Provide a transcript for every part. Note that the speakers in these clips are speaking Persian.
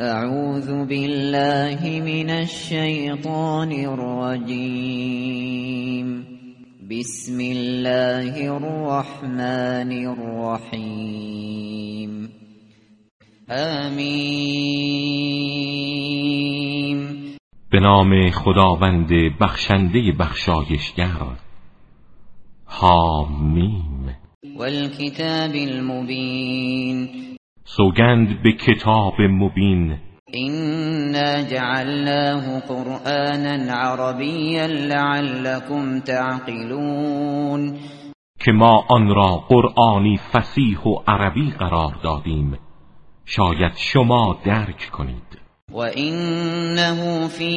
اعوذ بالله من الشیطان الرجیم بسم الله الرحمن الرحیم آمین به نام خداوند بخشنده بخشایشگر. حامیم والکتاب المبین. سوگند به کتاب مبین. إنا جعلناه قرآنا عربيا لعلكم تعقلون. که ما آن را قرآنی فسیح و عربی قرار دادیم. شاید شما درک کنید. وإنه في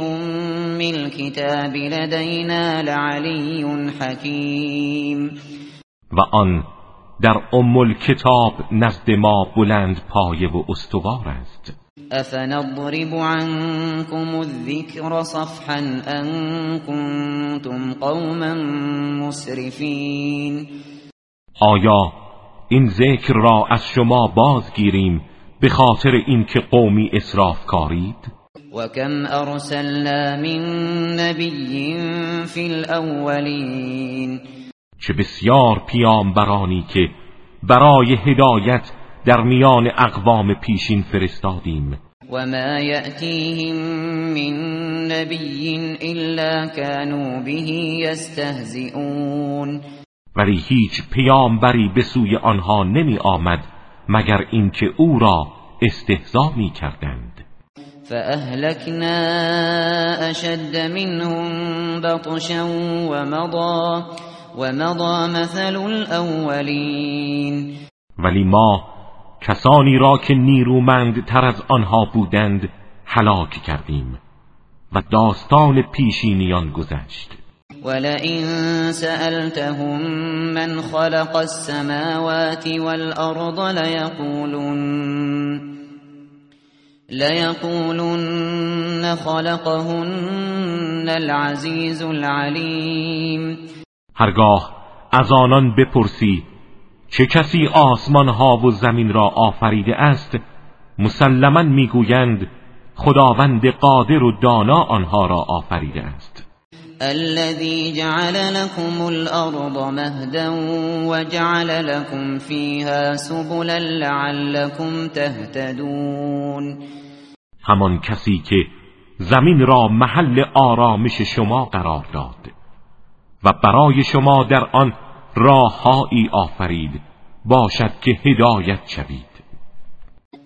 أم الكتاب لدينا لعلي حكيم. و آن در ام کتاب نزد ما بلند پایه و استوار است. أفنضرب عنكم الذكر صفحا أن كنتم قوما مسرفين آیا این ذکر را از شما بازگیریم به خاطر اینکه قومی اسراف کارید وكم أرسلنا من نبي في الأولين. چه بسیار پیامبرانی که برای هدایت در میان اقوام پیشین فرستادیم. وما يأتيهم من نبي إلا كانوا به يستهزئون. ولی هیچ پیامبری به سوی آنها نمی آمد مگر اینکه او را استهزا می کردند. فأهلكنا أشد منهم بطشا ومضى ومضى مثل الأولين. ولی ما کسانی را که نیرومند تر از آنها بودند هلاک کردیم و داستان پیشینیان گذشت. ولئن سألتهم من خلق السماوات والأرض ليقولن ليقولن خلقهن العزيز العليم. هرگاه از آنان بپرسی چه کسی آسمان ها و زمین را آفریده است؟ مسلما می‌گویند خداوند قادر و دانا آنها را آفریده است. الذي جعل لكم الأرض مهدا وجعل لكم فيها سبلا لعلكم تهتدون. همان کسی که زمین را محل آرامش شما قرار داد. و برای شما در آن راههایی آفرید. باشد که هدایت شوید.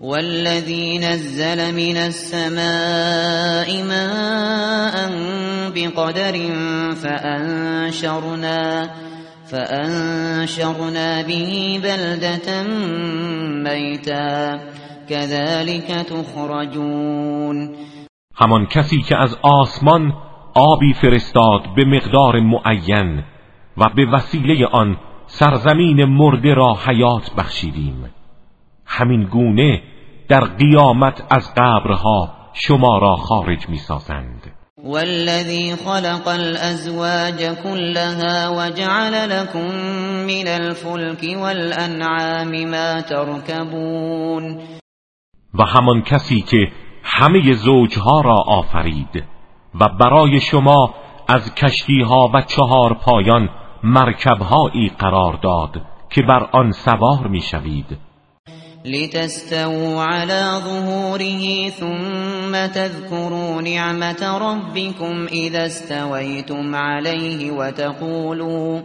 والذي نزل من السماء ماء بقدر فأنشرنا فأنشرنا به بلدة ميتا. كذلك تخرجون. همان کسی که از آسمان آبی فرستاد به مقدار معین و به وسیله آن سرزمین مرده را حیات بخشیدیم. همین گونه در قیامت از قبرها شما را خارج می سازند والذي خلق الأزواج كلها وجعل لكم من الفلك والأنعام ما تركبون و همان کسی که همه زوجها را آفرید. و برای شما از کشتیها و چهار پایان مرکبهایی قرار داد که بر آن سوار می‌شوید. لتستووا على ظهوره ثم تذكروا نعمة ربكم إذا استويتم عليه وتقولوا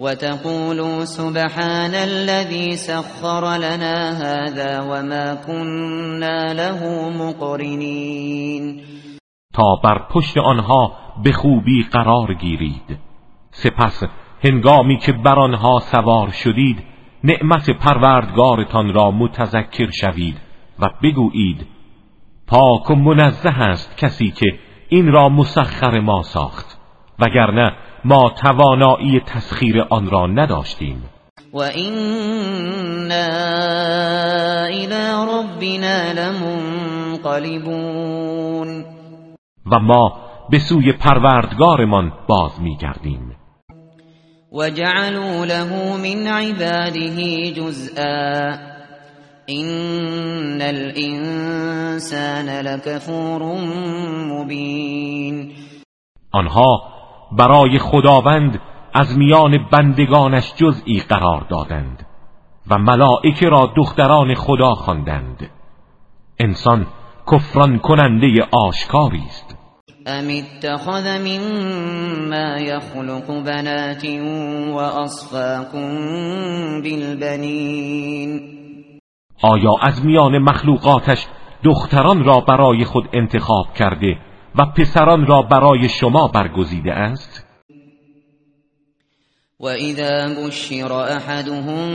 وتقولوا سبحان الذي سخر لنا هذا وما كنا له مقرنين بر پشت آنها به خوبی قرار گیرید. سپس هنگامی که بر آنها سوار شدید نعمت پروردگارتان را متذکر شوید و بگویید پاک و منزه است کسی که این را مسخر ما ساخت وگرنه ما توانایی تسخیر آن را نداشتیم. و اینا الى ربنا لمنقلبون و ما به سوی پروردگارمان باز میگردیم. وجعلوا له من عباده جزءا. إن الانسان لکفور مبین. آنها برای خداوند از میان بندگانش جزئی قرار دادند و ملائکه را دختران خدا خواندند. انسان کفران کننده آشکاری است. ام اتخذ مما يخلق بنات واصفاكم بالبنین آیا از میان مخلوقاتش دختران را برای خود انتخاب کرده و پسران را برای شما برگزیده است؟ وَإِذَا بُشِّرَ أَحَدُهُم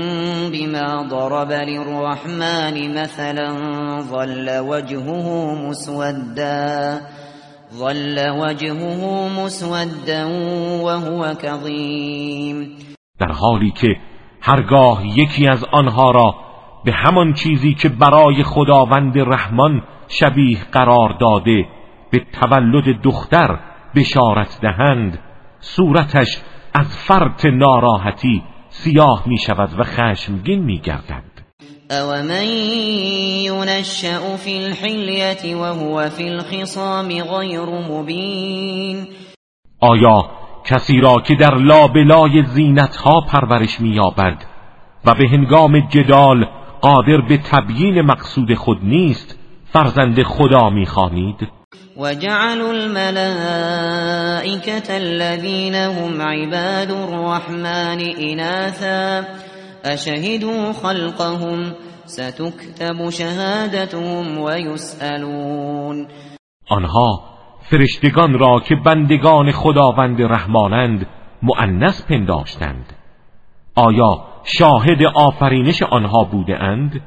بِمَا ضَرَبَ لِلرَّحْمَنِ مَثَلًا ظَلَّ وَجْهُهُ مُسْوَدًّا ظل وجهه مسودا وهو كظيم. در حالی که هرگاه یکی از آنها را به همان چیزی که برای خداوند رحمان شبیه قرار داده به تولد دختر بشارت دهند صورتش از فرط ناراحتی سیاه می شود و خشمگین می گردد او من ينشأ في الحلیت وهو في الخصام غیر مبین آیا کسی را که در لابلای زینت ها پرورش مییابد و به هنگام جدال قادر به تبیین مقصود خود نیست فرزند خدا می‌خوانید؟ وجعلوا الملائكة الذين هم عباد الرحمن إناثا أشهدوا خلقهم ستكتب شهادتهم ويسألون. آنها فرشتگان را که بندگان خداوند رحمانند مؤنث پنداشتند. آیا شاهد آفرینش آنها بوده اند؟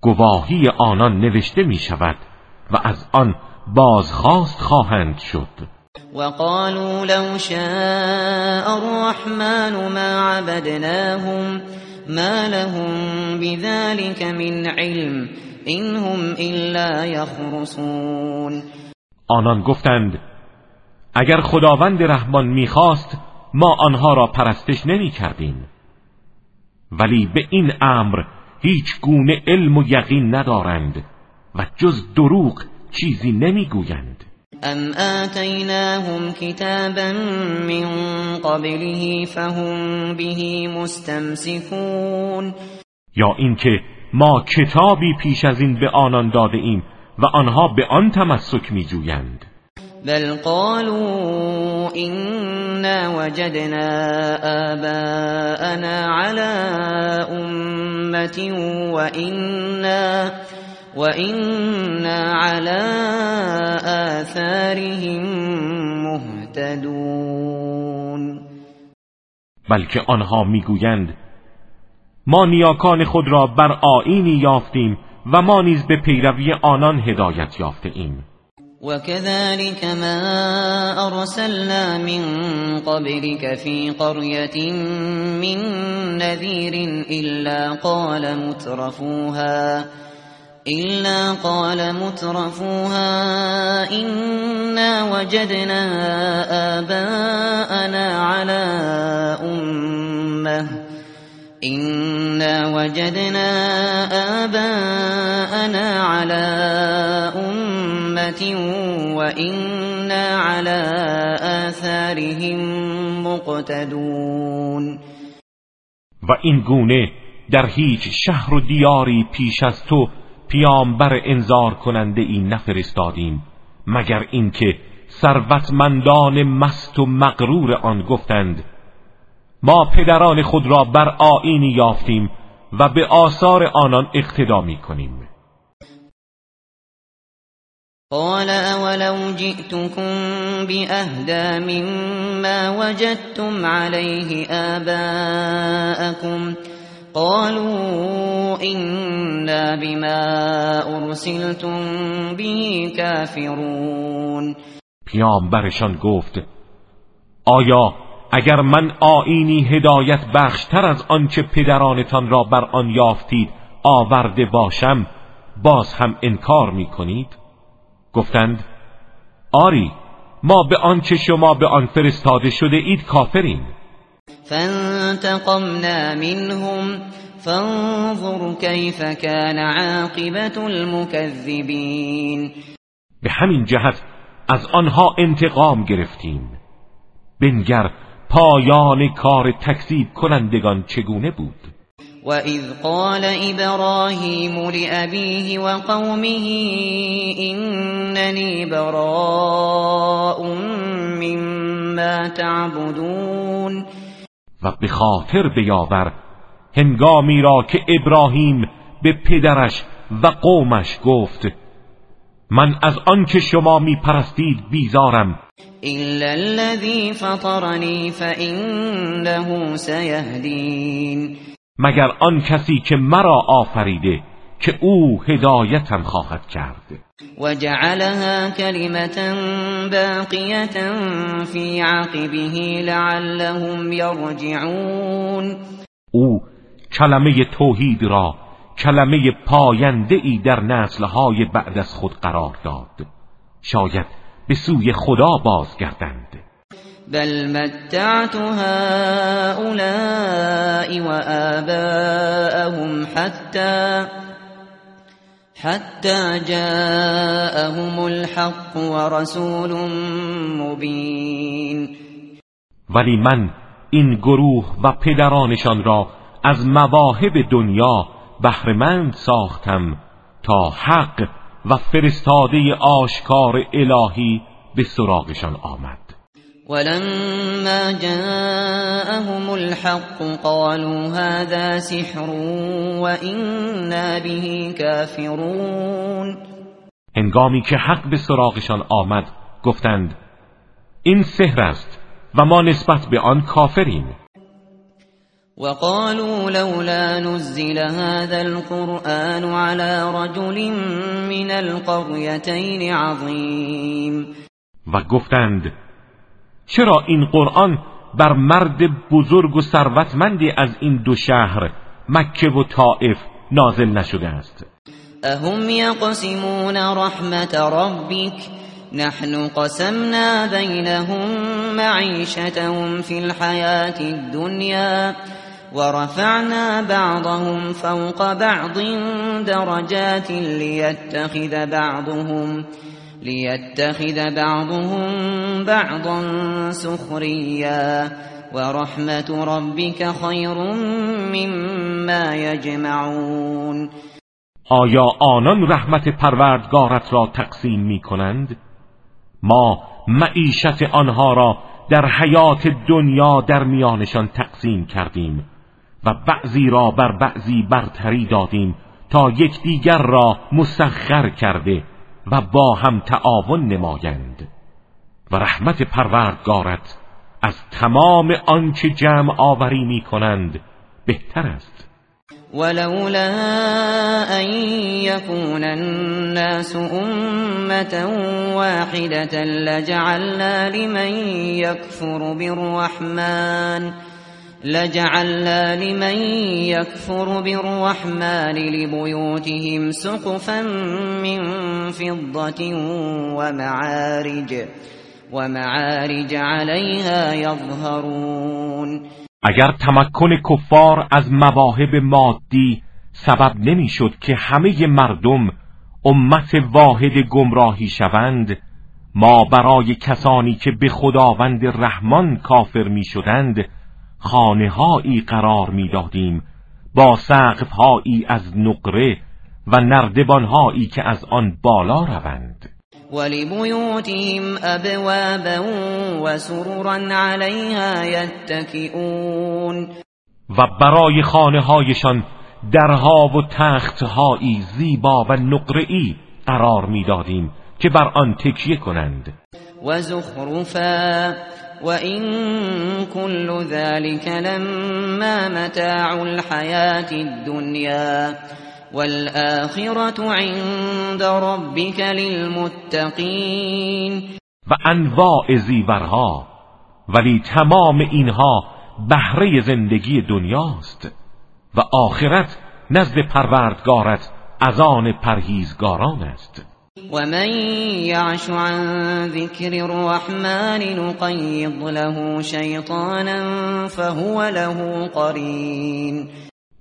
گواهی آنان نوشته می شود و از آن بازخواست خواهند شد. وقالوا لو شاء الرحمن ما عبدناهم ما لهم بذلك من علم هم الا يخرصون. آنان گفتند اگر خداوند رحمان می‌خواست ما آنها را پرستش نمی کردیم ولی به این امر هیچ گونه علم و یقین ندارند و جز دروغ چیزی نمی‌گویند. ام آتیناهم کتابا من قبله فهم به مستمسکون یا اینکه ما کتابی پیش از این به آنان داده ایم و آنها به آن تمسک می جویند بل قالوا إنا وجدنا آباءنا على أمة وإنا وإنا على آثارهم مهتدون بلکه آنها می‌گویند ما نیاکان خود را بر آینی یافتیم و ما نیز به پیروی آنان هدایت یافته ایم وكذلك ما أرسلنا من قبلك في قرية من نذير إلا قال مترفوها إلا قال مترفوها إنا وجدنا آباءنا على أمة إنا وجدنا آباءنا على أمة وإنا على آثارهم مقتدون و این گونه در هیچ شهر و دیاری پیش از تو پیامبر انذار کننده این نفرستادیم مگر اینکه ثروتمندان مست و مغرور آن گفتند ما پدران خود را بر آینی یافتیم و به آثار آنان اقتدا می کنیم. قال اولو جئتكم بأهدا مما وجدتم عليه آباءكم قالوا إنا بما ارسلتم به کافرون پیامبرشان گفت آیا اگر من آینی هدایت بخشتر از آنچه پدرانتان را بر آن یافتید آورده باشم باز هم انکار می کنید گفتند آری ما به آنچه شما به آن فرستاده شده اید کافریم. فانتقمنا منهم فانظر كيف كان عاقبت المكذبین به همین جهت از آنها انتقام گرفتیم. بنگر پایان کار تکذیب کنندگان چگونه بود؟ وَإِذْ قَالَ إِبْرَاهِيمُ لِأَبِيهِ وَقَوْمِهِ إِنَّنِي بَرَاءٌ مِّمَّا تَعْبُدُونَ. و به خاطر بیاور هنگامی را که ابراهیم به پدرش و قومش گفت من از آنکه شما می پرستید بیزارم. إلا الذي فطرني فإنه سيهدين. مگر آن کسی که مرا آفریده که او هدایتم خواهد کرد؟ وجعلها كلمة باقية في عقبه لعلهم يرجعون. او کلمه توحید را کلمه پاینده ای در نسلهای بعد از خود قرار داد. شاید به سوی خدا بازگردند. بل متعت هؤلاء وآباءهم حتى حتى جاءهم الحق ورسول مبین ولی من این گروه و پدرانشان را از مواهب دنیا بهرهمند ساختم تا حق و فرستاده آشکار الهی به سراغشان آمد. ولما جاءهم الحق قالوا هذا سحر وإنا به كافرون. هنگامی که حق به سراغشان آمد گفتند این سحر است و ما نسبت به آن کافریم. وقالوا لولا نزل هذا القرآن على رجل من القريتين عظيم. و گفتند چرا این قرآن بر مرد بزرگ و ثروتمندی از این دو شهر مکه و طائف نازل نشده است؟ اهم یقسمون رحمت ربک نحن قسمنا بینهم معیشتهم فی الحیات الدنیا ورفعنا بعضهم فوق بعض درجات ليتخذ بعضهم ليتخذ بعضهم بعضا سخريا ورحمت ربك خير مما يجمعون آیا آنان رحمت پروردگارت را تقسیم می کنند؟ ما معیشت آنها را در حیات دنیا در میانشان تقسیم کردیم و بعضی را بر بعضی برتری دادیم تا یکدیگر را مسخر کرده و با هم تعاون نمایند. و رحمت پروردگارت از تمام آنچه جمع آوری می کنند بهتر است. ولولا ان يكون الناس امه واحده لجعلنا لمن يكفر بالرحمن. لجعلنا لمن يكفر بالرحمن لبيوتهم سقفا من فضة ومعارج ومعارج عليها يظهرون. اگر تمکن کفار از مواهب مادی سبب نمی‌شد که همه مردم امت واحد گمراهی شوند ما برای کسانی که به خداوند رحمان کافر می شدند خانه هایی قرار می‌دادیم. با سقف هایی از نقره و نردبان هایی که از آن بالا روند. ولبیوتهم ابوابا و سرورا علیها یتکئون. و برای خانه هایشان درها و تختهایی زیبا و نقره‌ای قرار می‌دادیم که بر آن تکیه کنند. و زخرفا وَإِن كُلُّ ذَلِكَ لَمَّا مَتَاعُ الْحَيَاةِ الدُّنْيَا وَالْآخِرَةُ عِندَ رَبِّكَ لِلْمُتَّقِينَ و انواع زیورها ولی تمام اینها بهره زندگی دنیاست و آخرت نزد پروردگارت از آن پرهیزگاران است. ومن يعش عن ذكر الرحمن نقيض له شیطانا فهو له قرین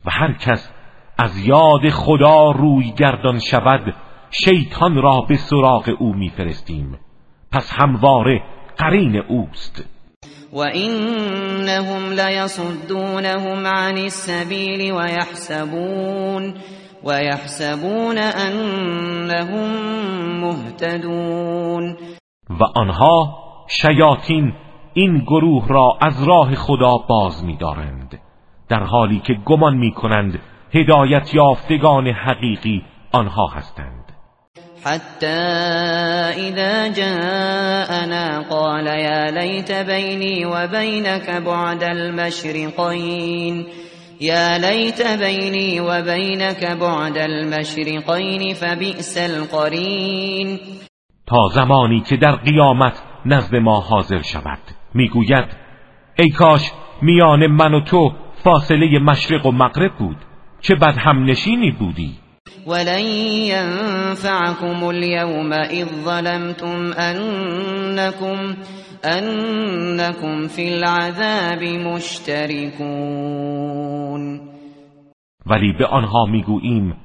و هر کس از یاد خدا روی گردان شود شیطان را به سراغ او میفرستیم. پس همواره قرین اوست. و اینهم لیصدونهم عن السبیل و یحسبون و یحسبون انهم مهتدون. و آنها شیاطین این گروه را از راه خدا باز می‌دارند در حالی که گمان می‌کنند هدایت یافتگان حقیقی آنها هستند. حتى إذا جاءنا قال يا ليت بيني وبينك بعد المشرقين. يا ليت بيني وبينك بعد المشرقين فبئس القرين. تا زمانی که در قیامت نزد ما حاضر شود می‌گوید ای کاش میان من و تو فاصله مشرق و مغرب بود چه بد هم نشینی بودی. ولن ينفعكم اليوم إذ ظلمتم أنكم, أنكم في العذاب مشتركون. ولی به آنها می‌گوییم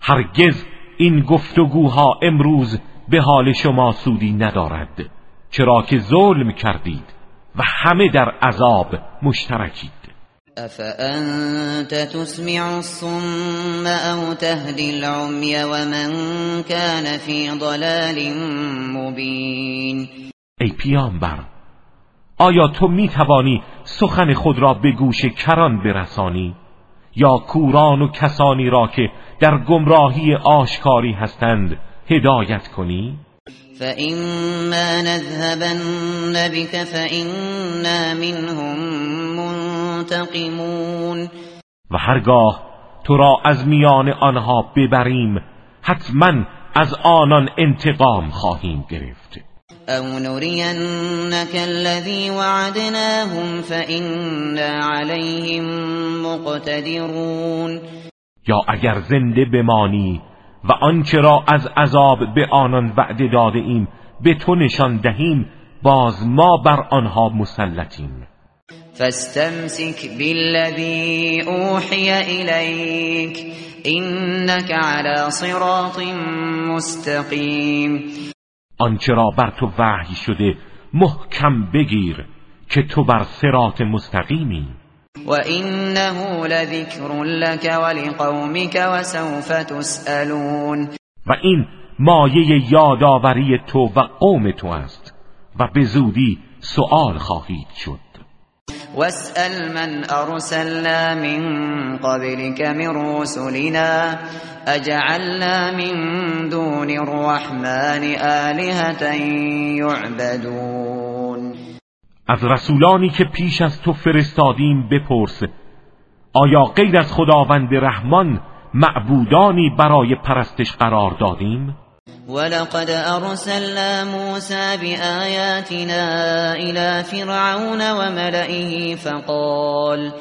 هرگز این گفتگوها امروز به حال شما سودی ندارد چرا که ظلم کردید و همه در عذاب مشترکید. أفأنت تسمع الصم أو تهدي العمي ومن كان في ضلال مبين؟ ای پیامبر آیا تو می توانی سخن خود را به گوش کران برسانی؟ یا کوران و کسانی را که در گمراهی آشکاری هستند هدایت کنی؟ فإما نذهبن بك فإنا منهم منتقمون و هرگاه تو را از میان آنها ببریم حتما از آنان انتقام خواهیم گرفت. او نرینك الذي وعدناهم فإنا عليهم مقتدرون یا اگر زنده بمانی و آنچه را از عذاب به آنان وعده داده ایم به تو نشان دهیم باز ما بر آنها مسلطیم. فاستمسك بالذي اوحي اليك انك على صراط مستقیم آنچه را بر تو وحی شده محکم بگیر که تو بر صراط مستقیمی. وإنه لذكر لك ولقومك وسوف تسألون. و این مایه یادآوری تو و قوم تو است و به زودی سؤال خواهید شد. واسأل من أرسلنا من قبلك من رسلنا أجعلنا من دون الرحمن آلهة يعبدون از رسولانی که پیش از تو فرستادیم بپرس آیا غیر از خداوند رحمان معبودانی برای پرستش قرار دادیم؟ ولقد ارسلنا موسى بآياتنا الى فرعون وملئه فقال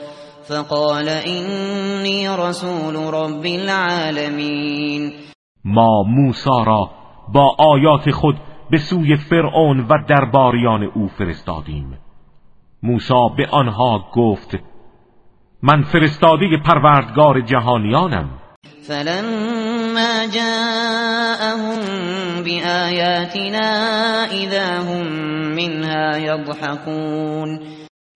فقال اینی رسول رب العالمین ما موسی را با آیات خود به سوی فرعون و درباریان او فرستادیم. موسی به آنها گفت من فرستاده پروردگار جهانیانم. فلما جاءهم بآیاتنا اذا هم منها یضحكون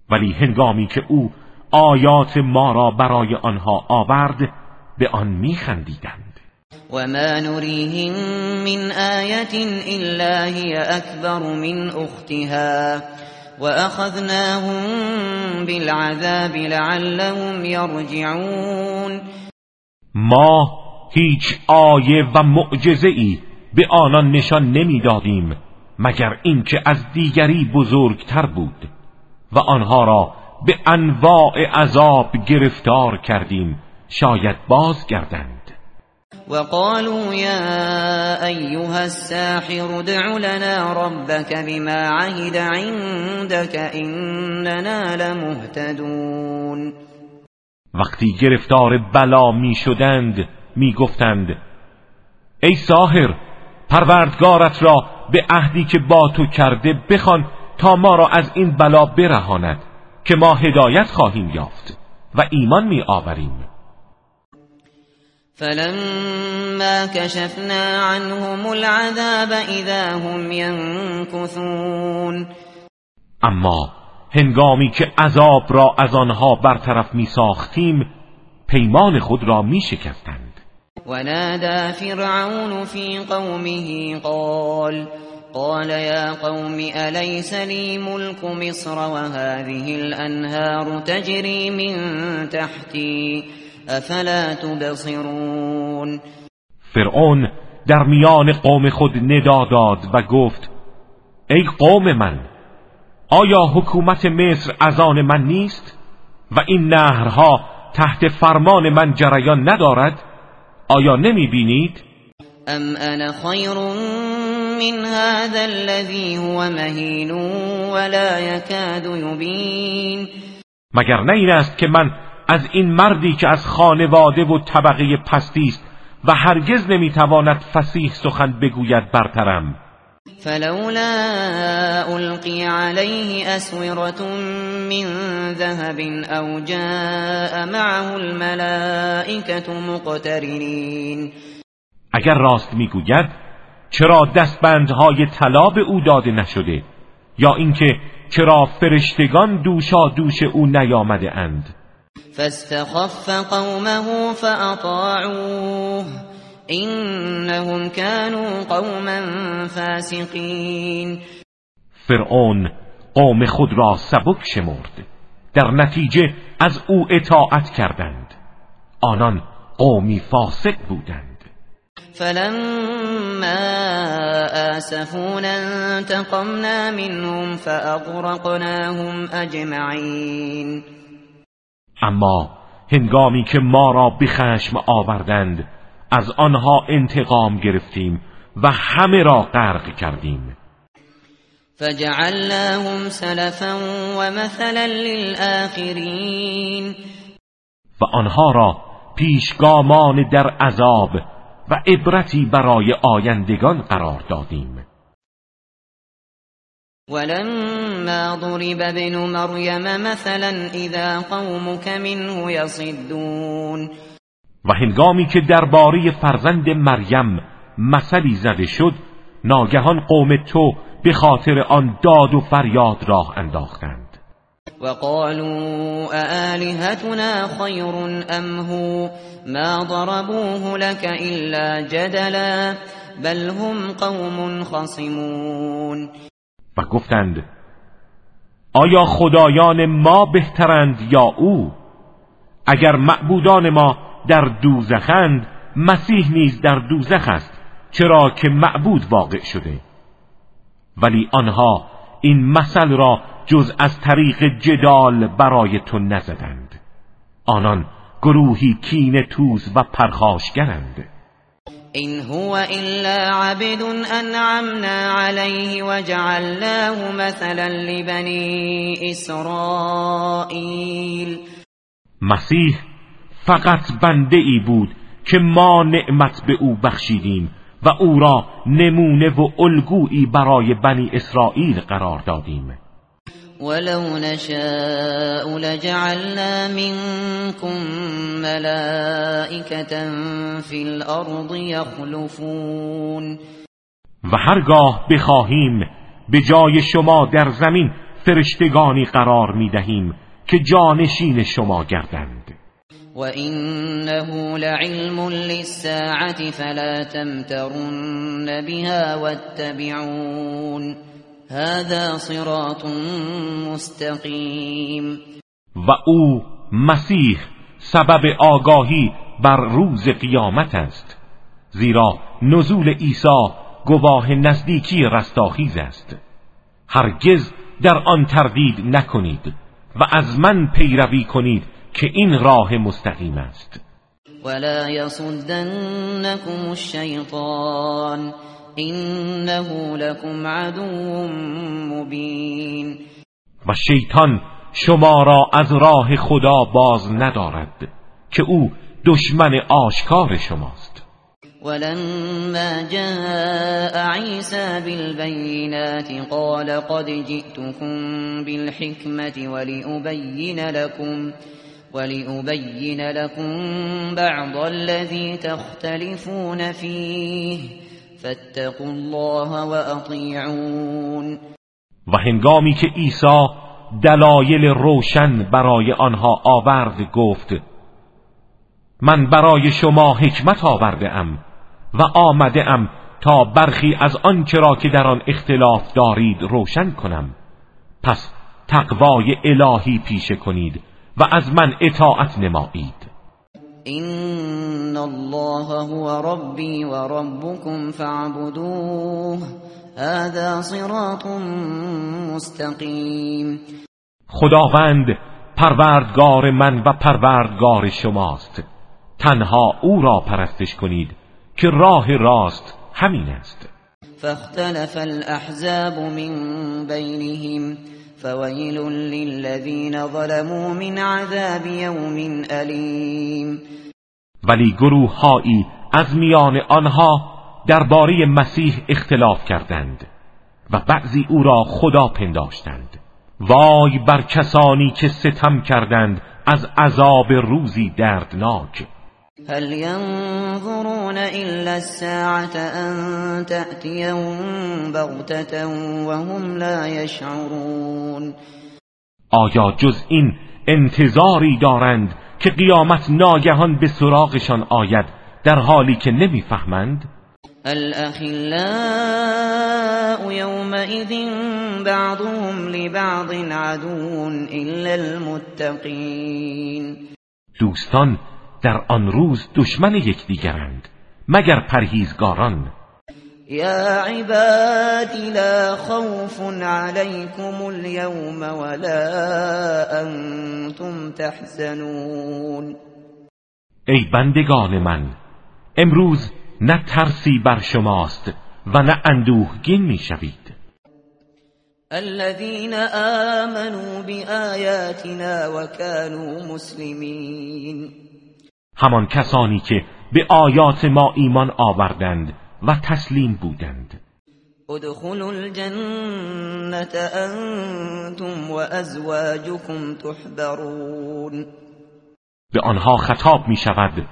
ولی هنگامی که او آیات ما را برای آنها آورد به آن میخندیدند. وما نريهم من آية إلا هي أكبر من أختها وأخذناهم بالعذاب لعلهم يرجعون. ما هیچ آیه و معجزه ای به آنان نشان نمی‌دادیم مگر اینکه از دیگری بزرگتر بود و آنها را به انواع عذاب گرفتار کردیم شاید بازگردند. وقالوا يا أيها الساحر ادع لنا ربك بما عهد عندك إننا لمهتدون. وقتی گرفتار بلا می شدند می گفتند ای ساحر پروردگارت را به عهدی که با تو کرده بخوان تا ما را از این بلا برهاند که ما هدایت خواهیم یافت و ایمان می آوریم فلما كشفنا عنهم العذاب اذا هم ينكثون اما هنگامی که عذاب را از آنها برطرف می ساختیم پیمان خود را می شکستند ونادى فرعون في قومه قال قال يا قوم أليس لي ملك مصر وهذه الأنهار تجري من تحتي؟ افلا تبصرون؟ فرعون در میان قوم خود ندا داد و گفت ای قوم من آیا حکومت مصر از آن من نیست و این نهرها تحت فرمان من جریان ندارد؟ آیا نمی بینید ام انا خیر من هذا الذي هو مهین ولا يكاد يبين؟ مگر نه این است که من از این مردی که از خانواده و طبقه پستی است و هرگز نمی‌تواند فسیح سخن بگوید برترم. فلولا القی علیه اسورت من ذهب او جاء معه الملائکه مقترنین اگر راست می‌گوید چرا دستبندهای طلا به او داده نشده؟ یا اینکه چرا فرشتگان دوشا دوش او نیامده اند؟ فاستخف قومه فأطاعوه. إنهم كانوا قوما فاسقین فرعون قوم خود را سبک شمرد. در نتیجه از او اطاعت کردند. آنان قومی فاسق بودند. فلما آسفونا انتقمنا منهم فأغرقناهم أجمعين. اما هنگامی که ما را به خشم آوردند از آنها انتقام گرفتیم و همه را غرق کردیم. فجعلناهم سلفا و مثلا للآخرین. و آنها را پیشگامان در عذاب و عبرتی برای آیندگان قرار دادیم. ولما ضرب ابن مریم مثلا اذا قومك منه يصدون. و هنگامی که درباره فرزند مریم مثلی زده شد ناگهان قوم تو به خاطر آن داد و فریاد راه انداختند. وقالوا آلهتنا خیر ام هو؟ ما ضربوه لك الا جدلا بل هم قوم خصمون. و گفتند آیا خدایان ما بهترند یا او؟ اگر معبودان ما در دوزخند مسیح نیز در دوزخ است چرا که معبود واقع شده. ولی آنها این مثل را جز از طریق جدال برای تو نزدند. آنان گروهی کین توز و پرخاشگرند. إن هو إلا عبد أنعمنا عليه وجعلناه مثلا لبني اسرائیل مسیح فقط بنده ای بود که ما نعمت به او بخشیدیم و او را نمونه و الگویی برای بنی اسرائیل قرار دادیم. ولو نشاء لجعلنا منكم ملائكة في الارض يخلفون و هرگاه بخواهیم به جای شما در زمین فرشتگانی قرار می دهیم که جانشین شما گردند. و انه لعلم للساعة فلا تمترن بها واتبعون هذا صراط مستقیم و او مسیح سبب آگاهی بر روز قیامت است. زیرا نزول عیسی گواه نزدیکی رستاخیز است. هرگز در آن تردید نکنید و از من پیروی کنید که این راه مستقیم است. ولا يصدنكم الشیطان انه لكم عدو مبین و شیطان شما را از راه خدا باز ندارد که او دشمن آشکار شماست. ولما جاء عيسى بالبينات قال قد جئتكم بالحكمة ولأبين لكم ولأبين لكم بعض الذي تختلفون فيه. فاتقوا الله وأطيعون. و هنگامی که عیسی دلایل روشن برای آنها آورد گفت من برای شما حکمت آورده ام و آمده ام تا برخی از آنچه را که در آن اختلاف دارید روشن کنم. پس تقوای الهی پیشه کنید. و از من اطاعت نمایید. این الله هو ربی و ربکم فاعبدوه. هذا صراط مستقیم. خداوند پروردگار من و پروردگار شماست. تنها او را پرستش کنید که راه راست همین است. فاختلف الاحزاب من بینهم. فویل للذین ظلموا من عذاب یوم الیم ولی گروه هایی از میان آنها درباره مسیح اختلاف کردند و بعضی او را خدا پنداشتند. وای بر کسانی که ستم کردند از عذاب روزی دردناک. هل ينظرون إلا الساعة أن تأتيهم بغتة وهم لا يشعرون؟ آیا جز این انتظاری دارند که قیامت ناگهان به سراغشان آید در حالی که نمی‌فهمند؟ الأخلاء يومئذ بعضهم لبعض عدو إلا المتقين؟ دوستان در آن روز دشمن یکدیگرند مگر پرهیزگاران؟ یا عبادی لا خوف علیکم اليوم ولا انتم تحزنون. ای بندگان من امروز نه ترسی بر شماست و نه اندوهگین می‌شوید. الذين آمنوا بآياتنا وكانوا مسلمين همان کسانی که به آیات ما ایمان آوردند و تسلیم بودند. ادخلوا الجنة انتم وازواجكم تحبرون. به آنها خطاب می شود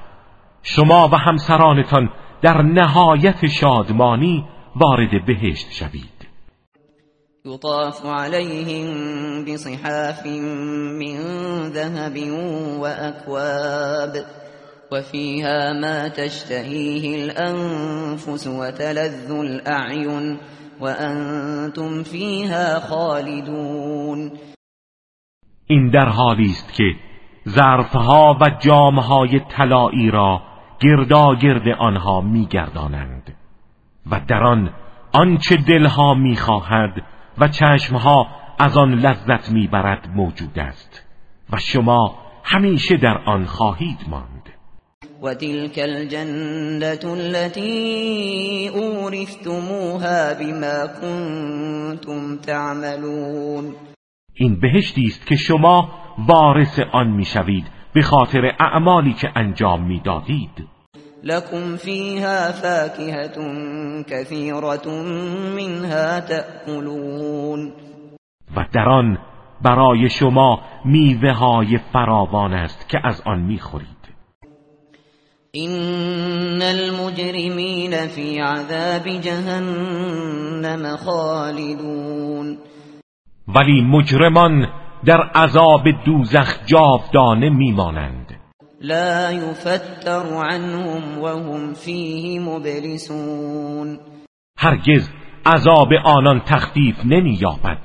شما و همسرانتان در نهایت شادمانی وارد بهشت شوید. یطاف علیهم بصحاف من ذهب واكواب وفيها ما تشتهيه الأنفس وتلذ الأعين وأنتم فيها خالدون. این در حالی است که ظرفها و جامهای طلایی را گرد آنها میگردانند و در آن آنچه دلها می‌خواهد و چشمها از آن لذت می‌برد موجود است و شما همیشه در آن خواهید ماند. وتلك الجنة التي أورثتموها بما كنتم تعملون. این بهشتی است که شما وارث آن می‌شوید به خاطر اعمالی که انجام می‌دادید. لكم فيها فاكهة كثيرة منها تأكلون و در آن برای شما میوه های فراوان است که از آن می‌خورید. إن المجرمين في عذاب جهنم خالدون ولی مجرمان در عذاب دوزخ جاودانه میمانند. لا يفتر عنهم وهم فيه مبلسون هرگز عذاب آنان تخفیف نمییابد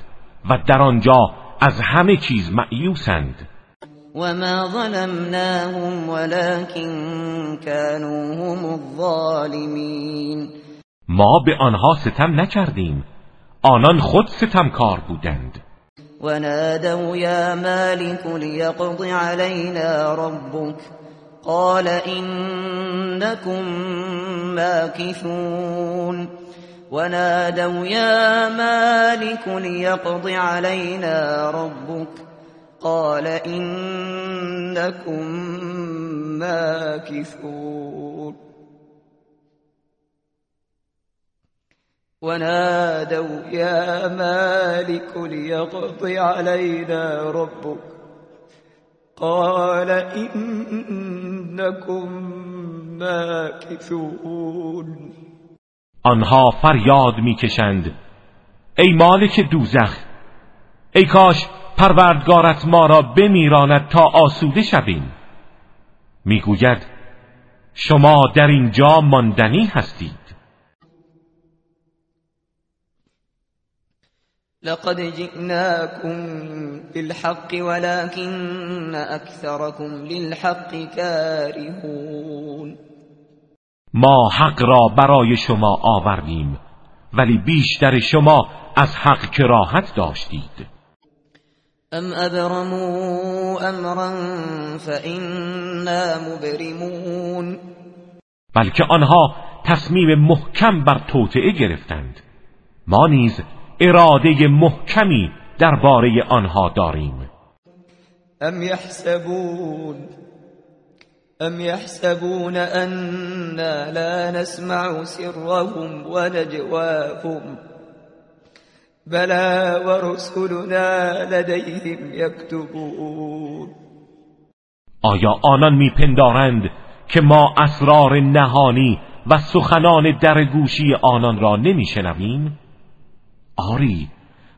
و در آنجا از همه چیز معیوسند وما ظلمناهم ولكن كانوا هم الظالمين ما به آنها ستم نکردیم. آنان خود ستمکار بودند. ونادوا يا مالك ليقض علينا ربك. قال إنكم ماكثون. ونادوا يا مالك ليقض علينا ربك. قال إنكم ماكثون. ونادوا يا مالك ليقض علينا ربك. قال إنكم ماكثون. آنها فریاد می‌کشند. ای مالک دوزخ ای کاش پروردگارت ما را بمیراند تا آسوده شویم. می‌گوید شما در اینجا ماندنی هستید. لقد جئناكم بالحق ولكن اكثركم للحق كارهون ما حق را برای شما آوردیم ولی بیشتر شما از حق کراهت داشتید. ام ابرموا امرا فإنا مبرمون بلکه آنها تصمیم محکم بر توطعه گرفتند. ما نیز اراده محکمی درباره آنها داریم. ام یحسبون ام يحسبون أنا لا نسمع سرهم ونجواهم بلا ورسلنا لديهم يكتبون. آیا آنان میپندارند که ما اسرار نهانی و سخنان درگوشی آنان را نمیشنویم؟ آری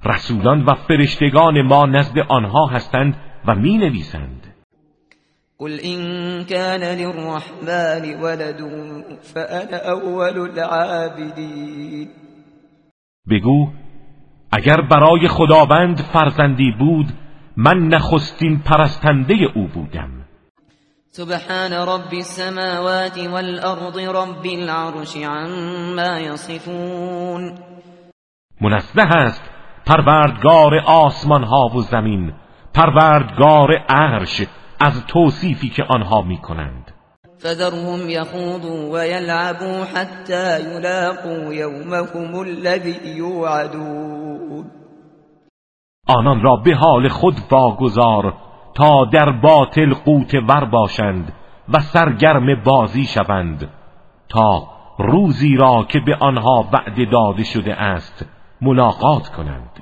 رسولان و فرشتگان ما نزد آنها هستند و می نویسند قل إن كان للرحمن ولد فأنا أول العابدين. بگو اگر برای خداوند فرزندی بود من نخستین پرستنده او بودم. سبحان رب السماوات والأرض رب العرش عما يصفون. منزه است پروردگار آسمان ها و زمین پروردگار عرش از توصیفی که آنها می‌کنند. فذرهم يخوضوا ويلعبوا حتى يلاقوا يومهم الذي يوعدون. آنان را به حال خود واگذار تا در باطل قوت ور باشند و سرگرم بازی شوند. تا روزی را که به آنها وعده داده شده است ملاقات کنند.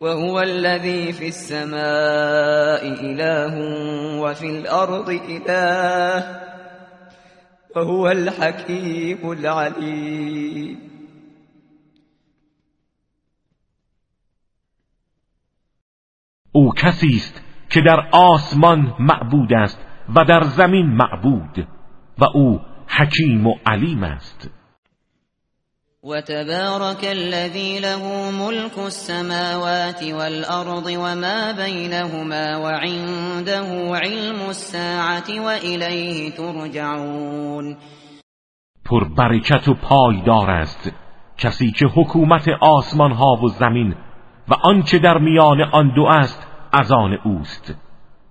وهو الذي في السماء إله وفي الأرض إله وهو الحكيم العليم. او کسی است که در آسمان معبود است و در زمین معبود و او حکیم و علیم است. وتبارك الذي له ملك السماوات والأرض وما بينهما وعنده علم الساعة وإليه ترجعون. پر برکت و پایدار است. کسی که حکومت آسمان ها و زمین و آنچه در میان آن دو است از آن اوست.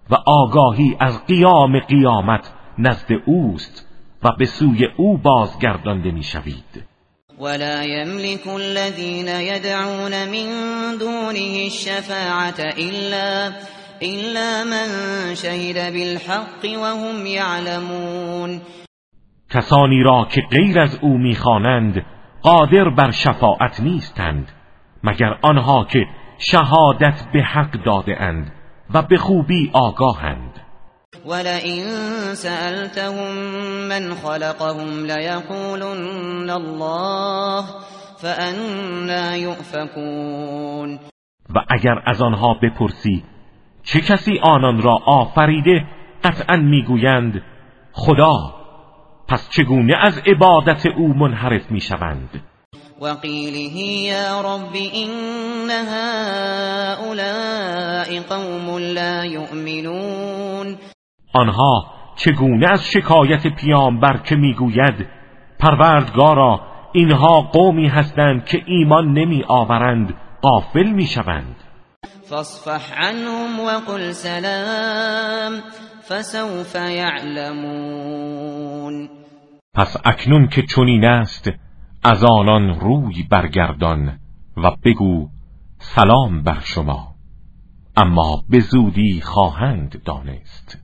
و آگاهی از قیام قیامت نزد اوست و به سوی او بازگردانده می‌شوید. ولا يملك الذين يدعون من دونه الشفاعة إلا, إلا من شهد بالحق وهم يعلمون. کسانی را که غیر از او می‌خوانند قادر بر شفاعت نیستند مگر آنها که شهادت به حق داده اند و به خوبی آگاهند. ولئن سألتهم من خلقهم ليقولن الله فأنا يؤفكون. و اگر از آنها بپرسی چه کسی آنان را آفریده قطعا می‌گویند خدا پس چگونه از عبادت او منحرف می‌شوند؟ وقیله یا رب این هؤلاء قوم لا یؤمنون. آنها چگونه از شکایت پیامبر که می‌گوید پروردگارا اینها قومی هستند که ایمان نمی آورند قافل می شوند. فاصفح عنهم وقل سلام فسوف یعلمون. پس اکنون که چنین است از آنان روی برگردان و بگو سلام بر شما. اما به زودی خواهند دانست.